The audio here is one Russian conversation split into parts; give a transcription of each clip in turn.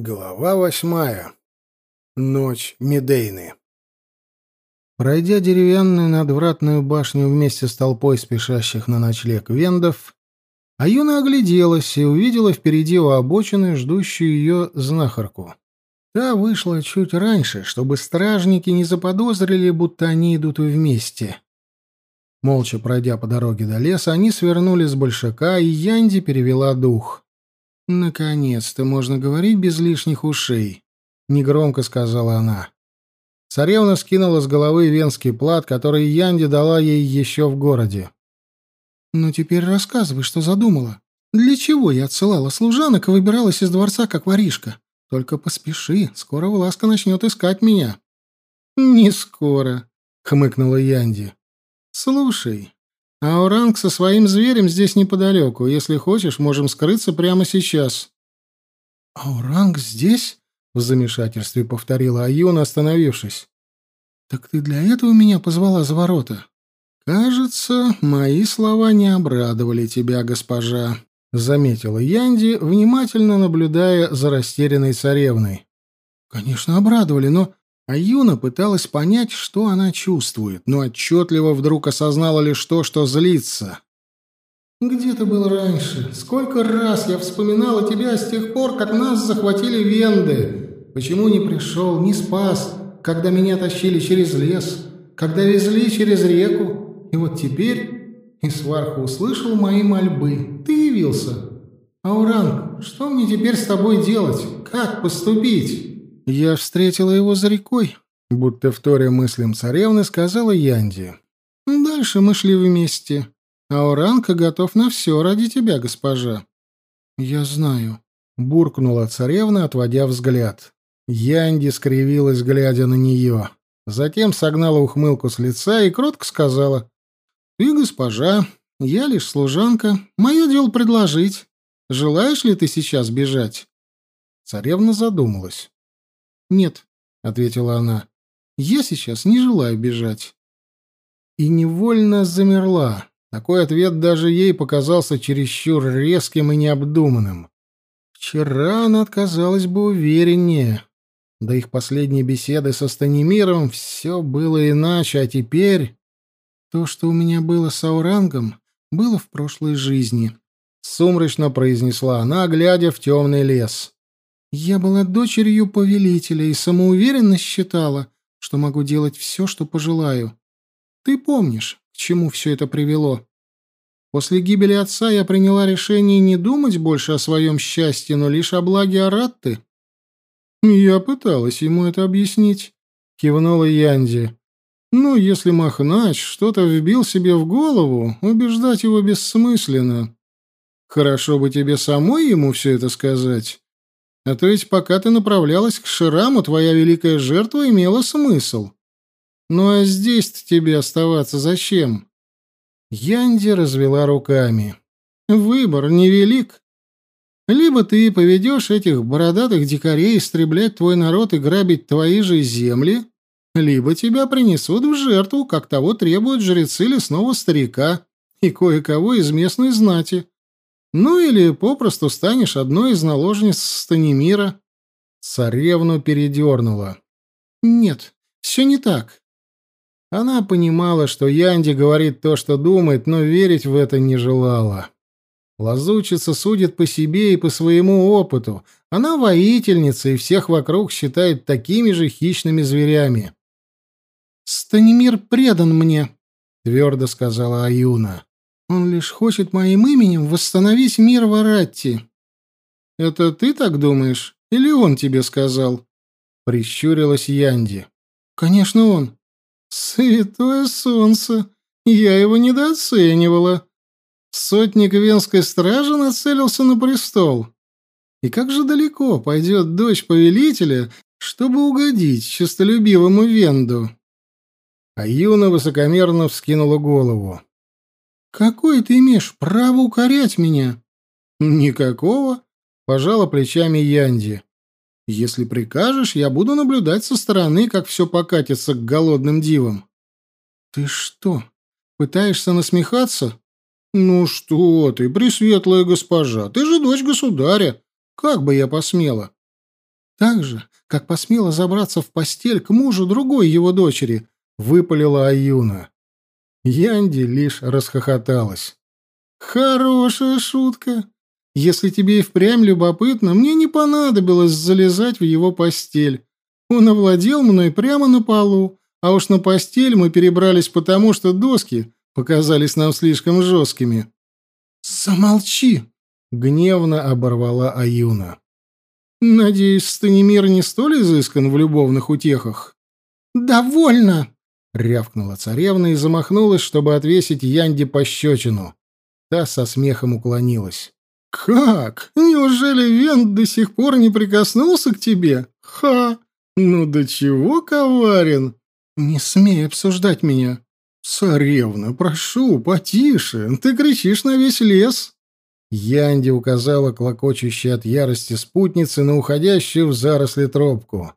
Глава восьмая. Ночь Медейны. Пройдя деревянную надвратную башню вместе с толпой спешащих на ночлег вендов, Аюна огляделась и увидела впереди у обочины ждущую ее знахарку. Та вышла чуть раньше, чтобы стражники не заподозрили, будто они идут вместе. Молча пройдя по дороге до леса, они свернули с большака, и Янди перевела дух — «Наконец-то можно говорить без лишних ушей», — негромко сказала она. Царевна скинула с головы венский плат, который Янди дала ей еще в городе. «Ну теперь рассказывай, что задумала. Для чего я отсылала служанок и выбиралась из дворца, как воришка? Только поспеши, скоро Власка начнет искать меня». «Не скоро», — хмыкнула Янди. «Слушай, Ауранг со своим зверем здесь неподалеку. Если хочешь, можем скрыться прямо сейчас. Ауранг здесь? В замешательстве повторила Аюна, остановившись. Так ты для этого меня позвала за ворота? Кажется, мои слова не обрадовали тебя, госпожа, заметила Янди, внимательно наблюдая за растерянной царевной. Конечно, обрадовали, но а Юна пыталась понять, что она чувствует, но отчетливо вдруг осознала лишь то, что злится. «Где ты был раньше? Сколько раз я вспоминала тебя с тех пор, как нас захватили венды? Почему не пришел, не спас, когда меня тащили через лес, когда везли через реку? И вот теперь...» И сварха услышал мои мольбы. «Ты явился. Ауранг, что мне теперь с тобой делать? Как поступить?» «Я встретила его за рекой», — будто вторя мыслям царевны сказала Янди. «Дальше мы шли вместе. А Оранка готов на все ради тебя, госпожа». «Я знаю», — буркнула царевна, отводя взгляд. Янди скривилась, глядя на нее. Затем согнала ухмылку с лица и кротко сказала. «Ты госпожа, я лишь служанка. Мое дело предложить. Желаешь ли ты сейчас бежать?» Царевна задумалась. «Нет», — ответила она, — «я сейчас не желаю бежать». И невольно замерла. Такой ответ даже ей показался чересчур резким и необдуманным. Вчера она отказалась бы увереннее. До их последней беседы со Станимиром все было иначе, а теперь... То, что у меня было с Аурангом, было в прошлой жизни. Сумрачно произнесла она, глядя в темный лес. Я была дочерью повелителя и самоуверенно считала, что могу делать все, что пожелаю. Ты помнишь, к чему все это привело? После гибели отца я приняла решение не думать больше о своем счастье, но лишь о благе Аратты. Я пыталась ему это объяснить, кивнула Янди. Ну, если Махнач что-то вбил себе в голову, убеждать его бессмысленно. Хорошо бы тебе самой ему все это сказать. А то ведь пока ты направлялась к Шираму, твоя великая жертва имела смысл. Ну а здесь-то тебе оставаться зачем? Янди развела руками. Выбор невелик. Либо ты поведешь этих бородатых дикарей истреблять твой народ и грабить твои же земли, либо тебя принесут в жертву, как того требуют жрецы лесного старика и кое-кого из местной знати. Ну или попросту станешь одной из наложниц Станимира. Царевну передернула. Нет, все не так. Она понимала, что Янди говорит то, что думает, но верить в это не желала. Лазучица судит по себе и по своему опыту. Она воительница и всех вокруг считает такими же хищными зверями. «Станимир предан мне», — твердо сказала Аюна. Он лишь хочет моим именем восстановить мир в Аратти. Это ты так думаешь? Или он тебе сказал? Прищурилась Янди. Конечно, он. Святое солнце. Я его недооценивала. Сотник Венской стражи нацелился на престол. И как же далеко пойдет дочь повелителя, чтобы угодить честолюбивому Венду? А Юна высокомерно вскинула голову. «Какое ты имеешь право укорять меня?» «Никакого», — пожала плечами Янди. «Если прикажешь, я буду наблюдать со стороны, как все покатится к голодным дивам». «Ты что, пытаешься насмехаться?» «Ну что ты, пресветлая госпожа, ты же дочь государя. Как бы я посмела?» Так же, как посмела забраться в постель к мужу другой его дочери, выпалила Аюна. Янди лишь расхохоталась. Хорошая шутка. Если тебе и впрямь любопытно, мне не понадобилось залезать в его постель. Он овладел мной прямо на полу, а уж на постель мы перебрались потому, что доски показались нам слишком жесткими. «Замолчи!» — гневно оборвала Аюна. «Надеюсь, Станимир не столь изыскан в любовных утехах?» «Довольно!» — рявкнула царевна и замахнулась, чтобы отвесить Янде пощечину. Та со смехом уклонилась. «Как? Неужели Вент до сих пор не прикоснулся к тебе? Ха! Ну до чего коварен? Не смей обсуждать меня. Царевна, прошу, потише, ты кричишь на весь лес». Янди указала клокочущей от ярости спутницы на уходящую в заросли тропку.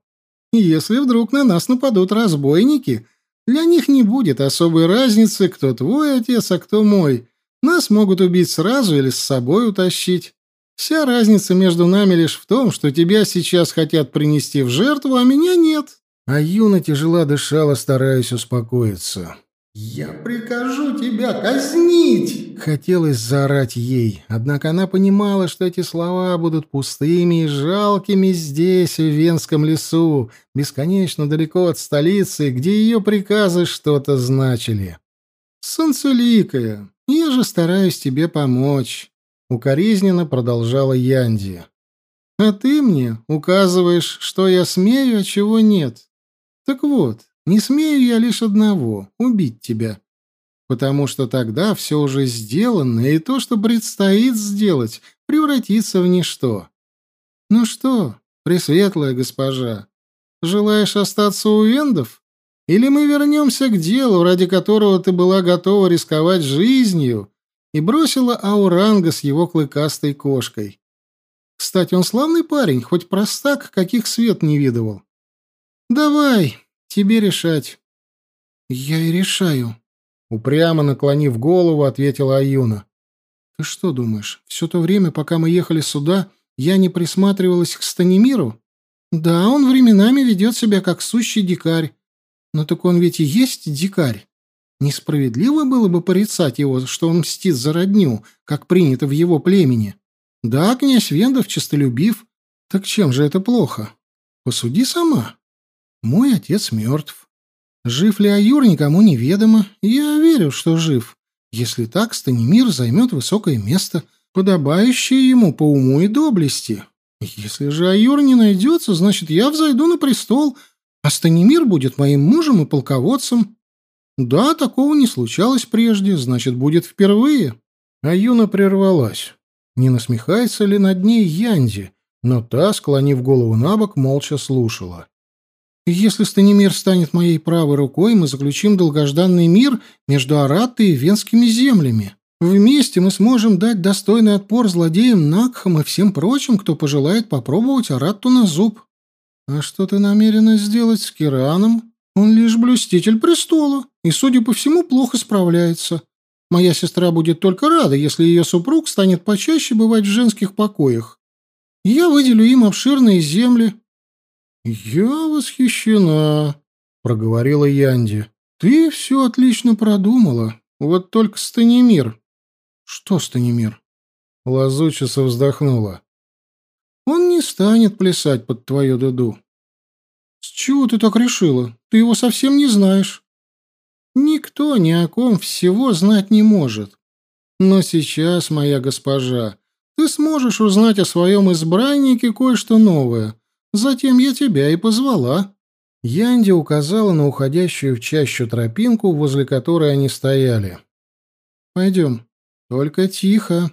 «Если вдруг на нас нападут разбойники, для них не будет особой разницы, кто твой отец, а кто мой. Нас могут убить сразу или с собой утащить. Вся разница между нами лишь в том, что тебя сейчас хотят принести в жертву, а меня нет». А Юна тяжело дышала, стараясь успокоиться. «Я прикажу тебя казнить!» Хотелось заорать ей, однако она понимала, что эти слова будут пустыми и жалкими здесь, в Венском лесу, бесконечно далеко от столицы, где ее приказы что-то значили. «Солнцеликая, я же стараюсь тебе помочь», — укоризненно продолжала Янди. «А ты мне указываешь, что я смею, а чего нет. Так вот, не смею я лишь одного — убить тебя. Потому что тогда все уже сделано, и то, что предстоит сделать, превратится в ничто. Ну что, пресветлая госпожа, желаешь остаться у вендов? Или мы вернемся к делу, ради которого ты была готова рисковать жизнью и бросила Ауранга с его клыкастой кошкой? Кстати, он славный парень, хоть простак, каких свет не видывал. Давай, Тебе решать. Я и решаю. Упрямо наклонив голову, ответила Аюна. Ты что думаешь, все то время, пока мы ехали сюда, я не присматривалась к Станимиру? Да, он временами ведет себя как сущий дикарь. Но так он ведь и есть дикарь. Несправедливо было бы порицать его, что он мстит за родню, как принято в его племени. Да, князь Вендов честолюбив. Так чем же это плохо? Посуди сама. Мой отец мертв. Жив ли Аюр, никому неведомо. Я верю, что жив. Если так, Станимир займет высокое место, подобающее ему по уму и доблести. Если же Аюр не найдется, значит, я взойду на престол, а Станимир будет моим мужем и полководцем. Да, такого не случалось прежде, значит, будет впервые. Аюна прервалась. Не насмехается ли над ней Янди? Но та, склонив голову на бок, молча слушала. Если Станимир станет моей правой рукой, мы заключим долгожданный мир между Араттой и Венскими землями. Вместе мы сможем дать достойный отпор злодеям Накхам и всем прочим, кто пожелает попробовать Аратту на зуб. А что ты намерена сделать с Кираном? Он лишь блюститель престола и, судя по всему, плохо справляется. Моя сестра будет только рада, если ее супруг станет почаще бывать в женских покоях. Я выделю им обширные земли, «Я восхищена», — проговорила Янди. «Ты все отлично продумала. Вот только Станимир». «Что Станимир?» Лазучица вздохнула. «Он не станет плясать под твою дуду». «С чего ты так решила? Ты его совсем не знаешь». «Никто ни о ком всего знать не может. Но сейчас, моя госпожа, ты сможешь узнать о своем избраннике кое-что новое» Затем я тебя и позвала». Янди указала на уходящую в чащу тропинку, возле которой они стояли. «Пойдем. Только тихо».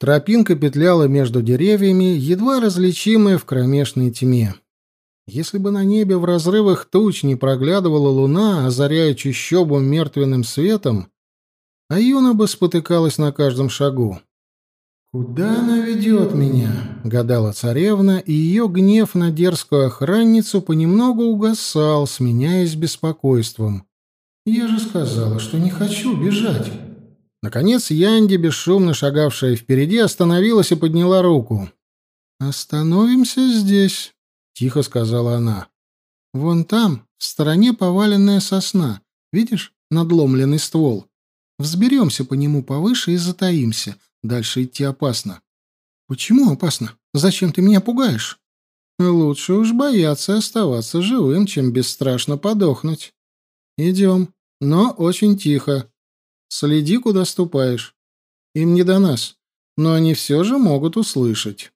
Тропинка петляла между деревьями, едва различимая в кромешной тьме. Если бы на небе в разрывах туч не проглядывала луна, озаряя чащобу мертвенным светом, Аюна бы спотыкалась на каждом шагу. «Куда она ведет меня?» — гадала царевна, и ее гнев на дерзкую охранницу понемногу угасал, сменяясь беспокойством. Я же сказала, что не хочу бежать. Наконец Янди, бесшумно шагавшая впереди, остановилась и подняла руку. «Остановимся здесь», — тихо сказала она. «Вон там, в стороне поваленная сосна. Видишь, надломленный ствол? Взберемся по нему повыше и затаимся. Дальше идти опасно». «Почему опасно? Зачем ты меня пугаешь?» «Лучше уж бояться оставаться живым, чем бесстрашно подохнуть. Идем, но очень тихо. Следи, куда ступаешь. Им не до нас, но они все же могут услышать».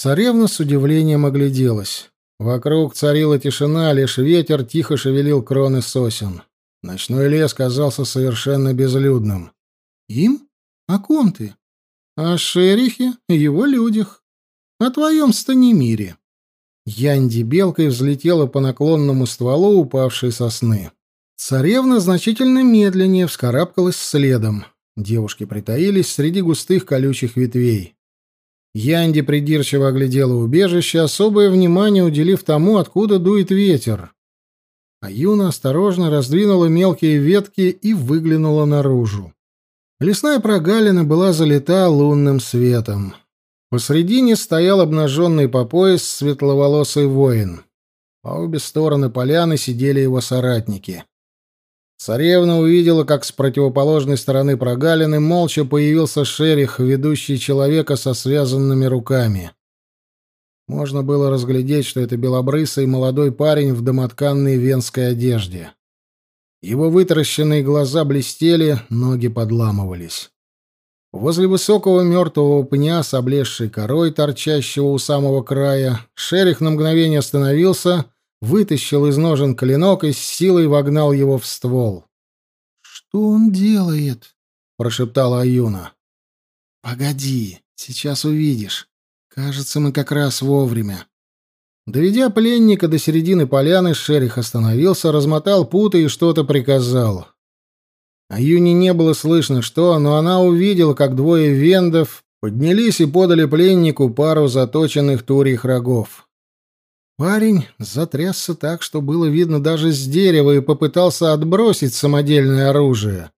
Царевна с удивлением огляделась. Вокруг царила тишина, лишь ветер тихо шевелил кроны сосен. Ночной лес казался совершенно безлюдным. «Им? О ком ты?» «О шерихе и его людях. О твоем Станимире». Янди белкой взлетела по наклонному стволу упавшей сосны. Царевна значительно медленнее вскарабкалась следом. Девушки притаились среди густых колючих ветвей. Янди придирчиво оглядела убежище, особое внимание уделив тому, откуда дует ветер. А Юна осторожно раздвинула мелкие ветки и выглянула наружу. Лесная прогалина была залита лунным светом. Посредине стоял обнаженный по пояс светловолосый воин. По обе стороны поляны сидели его соратники. Царевна увидела, как с противоположной стороны прогалины молча появился шерих, ведущий человека со связанными руками. Можно было разглядеть, что это белобрысый молодой парень в домотканной венской одежде. Его вытаращенные глаза блестели, ноги подламывались. Возле высокого мертвого пня с облезшей корой, торчащего у самого края, шерих на мгновение остановился — вытащил из ножен клинок и с силой вогнал его в ствол. «Что он делает?» — прошептала Аюна. «Погоди, сейчас увидишь. Кажется, мы как раз вовремя». Доведя пленника до середины поляны, Шерих остановился, размотал путы и что-то приказал. Аюне не было слышно что, но она увидела, как двое вендов поднялись и подали пленнику пару заточенных турьих рогов. Парень затрясся так, что было видно даже с дерева, и попытался отбросить самодельное оружие.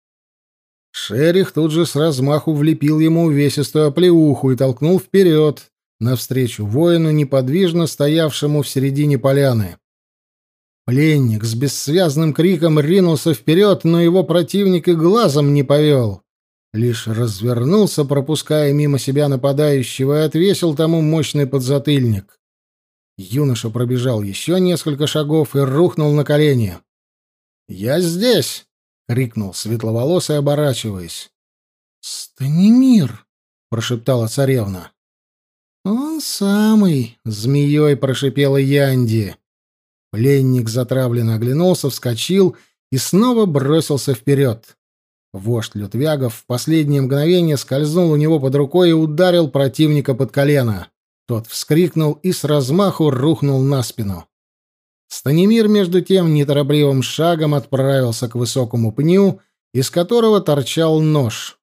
Шерих тут же с размаху влепил ему увесистую оплеуху и толкнул вперед, навстречу воину, неподвижно стоявшему в середине поляны. Пленник с бессвязным криком ринулся вперед, но его противник и глазом не повел. Лишь развернулся, пропуская мимо себя нападающего, и отвесил тому мощный подзатыльник. Юноша пробежал еще несколько шагов и рухнул на колени. «Я здесь!» — крикнул светловолосый, оборачиваясь. «Станимир!» — прошептала царевна. «Он самый!» — змеей прошипела Янди. Пленник затравленно оглянулся, вскочил и снова бросился вперед. Вождь Лютвягов в последнее мгновение скользнул у него под рукой и ударил противника под колено. Тот вскрикнул и с размаху рухнул на спину. Станимир, между тем, неторопливым шагом отправился к высокому пню, из которого торчал нож.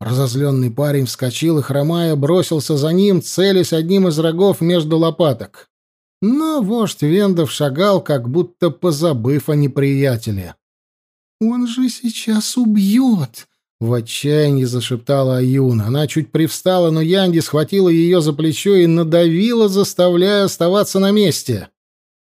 Разозленный парень вскочил и, хромая, бросился за ним, целясь одним из рогов между лопаток. Но вождь Вендов шагал, как будто позабыв о неприятеле. «Он же сейчас убьет!» В отчаянии зашептала Аюна. Она чуть привстала, но Янди схватила ее за плечо и надавила, заставляя оставаться на месте.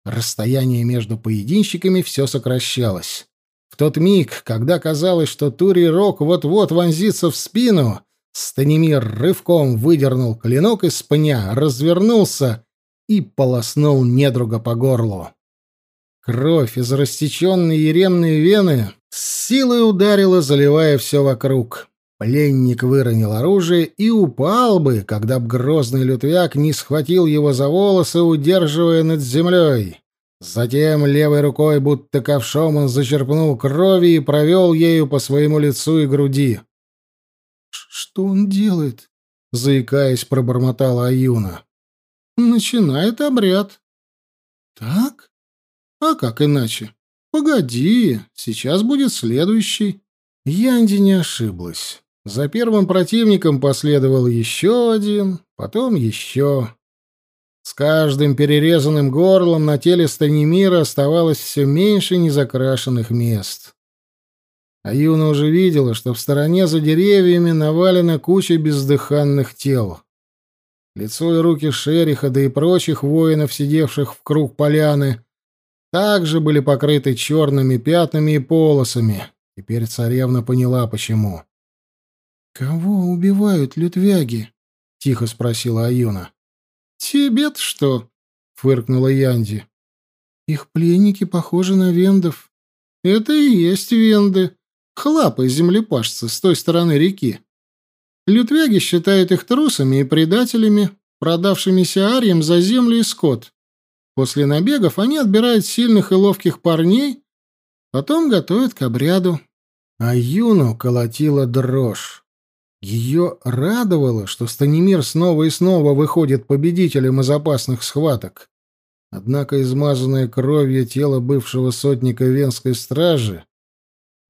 Расстояние между поединщиками все сокращалось. В тот миг, когда казалось, что Тури Рок вот-вот вонзится в спину, Станимир рывком выдернул клинок из пня, развернулся и полоснул недруга по горлу. Кровь из рассеченной еремной вены с силой ударила, заливая все вокруг. Пленник выронил оружие и упал бы, когда б грозный лютвяк не схватил его за волосы, удерживая над землей. Затем левой рукой, будто ковшом, он зачерпнул крови и провел ею по своему лицу и груди. «Что он делает?» — заикаясь, пробормотала Аюна. «Начинает обряд». «Так? А как иначе?» «Погоди, сейчас будет следующий». Янди не ошиблась. За первым противником последовал еще один, потом еще. С каждым перерезанным горлом на теле Станимира оставалось все меньше незакрашенных мест. А Юна уже видела, что в стороне за деревьями навалена куча бездыханных тел. Лицо и руки Шериха, да и прочих воинов, сидевших в круг поляны, также были покрыты черными пятнами и полосами. Теперь царевна поняла, почему. «Кого убивают лютвяги?» — тихо спросила Аюна. «Тебе-то что?» — фыркнула Янди. «Их пленники похожи на вендов». «Это и есть венды. Хлапы-землепашцы с той стороны реки. Лютвяги считают их трусами и предателями, продавшимися ариям за землю и скот. После набегов они отбирают сильных и ловких парней, потом готовят к обряду. А Юну колотила дрожь. Ее радовало, что Станимир снова и снова выходит победителем из опасных схваток. Однако измазанное кровью тело бывшего сотника Венской стражи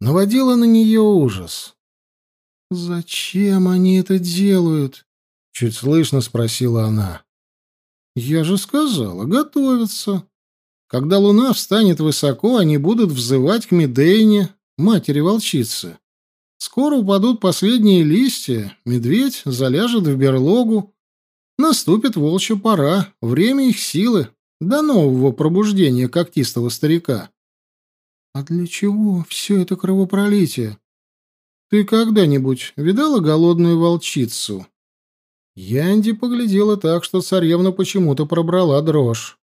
наводило на нее ужас. «Зачем они это делают?» — чуть слышно спросила она. «Я же сказала, готовятся. Когда луна встанет высоко, они будут взывать к Медейне, матери волчицы. Скоро упадут последние листья, медведь заляжет в берлогу. Наступит волчья пора, время их силы, до нового пробуждения когтистого старика. А для чего все это кровопролитие? Ты когда-нибудь видала голодную волчицу? Янди поглядела так, что царевна почему-то пробрала дрожь.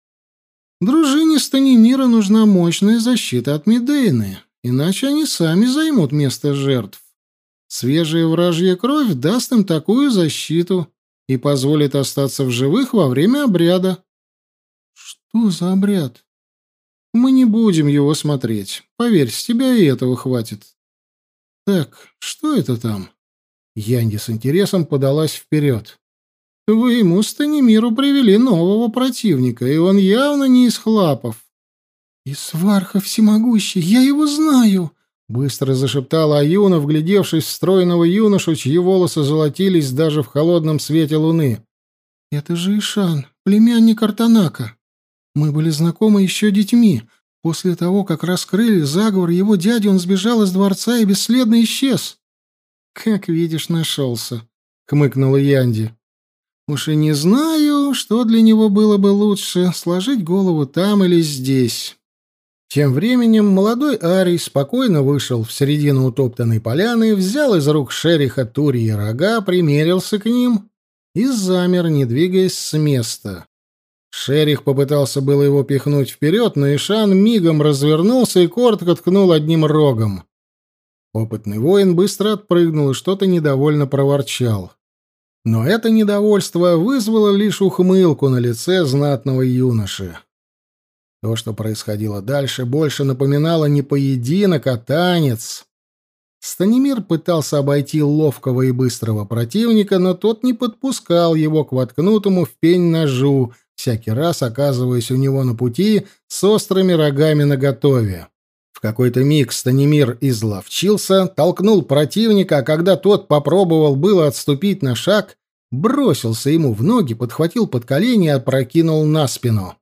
Дружине Станимира нужна мощная защита от Медейны, иначе они сами займут место жертв. Свежая вражья кровь даст им такую защиту и позволит остаться в живых во время обряда. Что за обряд? Мы не будем его смотреть. Поверь, с тебя и этого хватит. Так, что это там? Янди с интересом подалась вперед. Вы ему Станимиру привели нового противника, и он явно не из хлапов. «Из Варха всемогущий, я его знаю!» Быстро зашептала Аюна, вглядевшись в стройного юношу, чьи волосы золотились даже в холодном свете луны. «Это же Ишан, племянник Артанака. Мы были знакомы еще детьми. После того, как раскрыли заговор его дяди, он сбежал из дворца и бесследно исчез». «Как видишь, нашелся», — хмыкнула Янди. «Уж и не знаю, что для него было бы лучше, сложить голову там или здесь». Тем временем молодой Арий спокойно вышел в середину утоптанной поляны, взял из рук шериха турьи рога, примерился к ним и замер, не двигаясь с места. Шерих попытался было его пихнуть вперед, но Ишан мигом развернулся и коротко ткнул одним рогом. Опытный воин быстро отпрыгнул и что-то недовольно проворчал. Но это недовольство вызвало лишь ухмылку на лице знатного юноши. То, что происходило дальше, больше напоминало не поединок, а танец. Станимир пытался обойти ловкого и быстрого противника, но тот не подпускал его к воткнутому в пень ножу, всякий раз оказываясь у него на пути с острыми рогами наготове. Какой-то миг Станимир изловчился, толкнул противника, а когда тот попробовал было отступить на шаг, бросился ему в ноги, подхватил под колени и опрокинул на спину.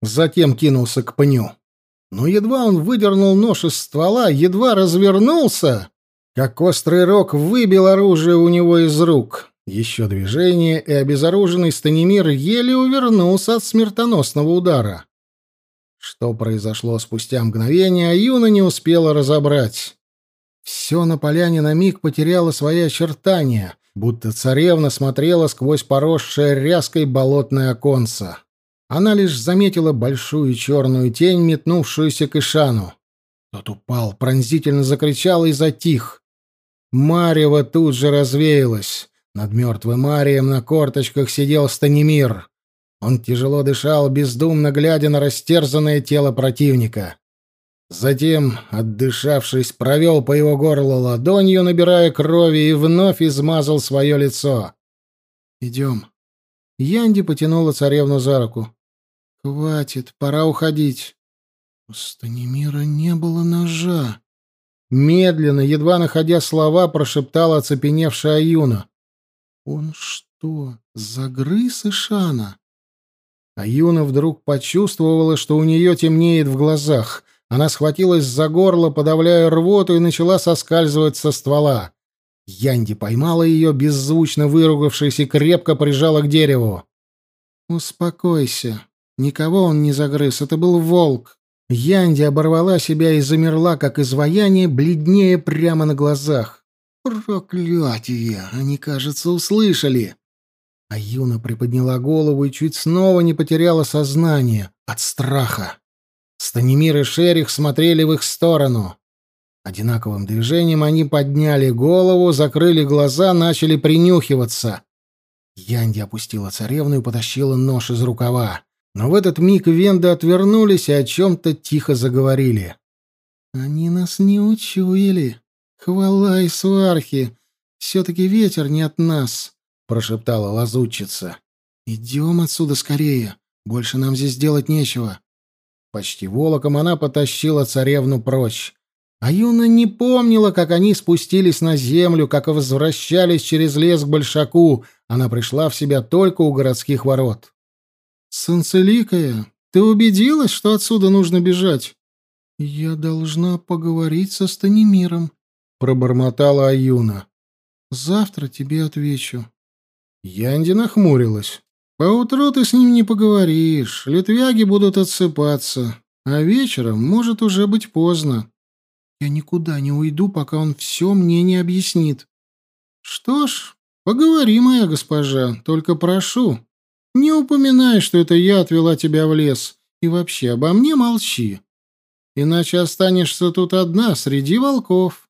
Затем кинулся к пню. Но едва он выдернул нож из ствола, едва развернулся, как острый рог выбил оружие у него из рук. Еще движение, и обезоруженный Станимир еле увернулся от смертоносного удара. Что произошло спустя мгновение, Юна не успела разобрать. Все на поляне на миг потеряло свои очертания, будто царевна смотрела сквозь поросшее ряской болотное оконце. Она лишь заметила большую черную тень, метнувшуюся к Ишану. Тот упал, пронзительно закричал и затих. Марева тут же развеялась. Над мертвым Марием на корточках сидел Станимир. Он тяжело дышал, бездумно глядя на растерзанное тело противника. Затем, отдышавшись, провел по его горлу ладонью, набирая крови, и вновь измазал свое лицо. «Идем». Янди потянула царевну за руку. «Хватит, пора уходить». У Станимира не было ножа. Медленно, едва находя слова, прошептала оцепеневшая Аюна. «Он что, загрыз Ишана?» Аюна вдруг почувствовала, что у нее темнеет в глазах. Она схватилась за горло, подавляя рвоту, и начала соскальзывать со ствола. Янди поймала ее, беззвучно выругавшись, и крепко прижала к дереву. «Успокойся. Никого он не загрыз. Это был волк». Янди оборвала себя и замерла, как изваяние, бледнее прямо на глазах. «Проклятие! Они, кажется, услышали!» А Юна приподняла голову и чуть снова не потеряла сознание от страха. Станимир и Шерих смотрели в их сторону. Одинаковым движением они подняли голову, закрыли глаза, начали принюхиваться. Янди опустила царевну и потащила нож из рукава. Но в этот миг венды отвернулись и о чем-то тихо заговорили. «Они нас не учуяли. Хвала и свархи. Все-таки ветер не от нас», — прошептала лазутчица. «Идем отсюда скорее. Больше нам здесь делать нечего». Почти волоком она потащила царевну прочь. А Юна не помнила, как они спустились на землю, как возвращались через лес к Большаку. Она пришла в себя только у городских ворот. «Санцеликая, ты убедилась, что отсюда нужно бежать?» «Я должна поговорить со Станимиром», — пробормотала Аюна. «Завтра тебе отвечу». Янди нахмурилась. Поутру ты с ним не поговоришь, литвяги будут отсыпаться, а вечером может уже быть поздно. Я никуда не уйду, пока он все мне не объяснит. Что ж, поговори, моя госпожа, только прошу, не упоминай, что это я отвела тебя в лес, и вообще обо мне молчи. Иначе останешься тут одна среди волков.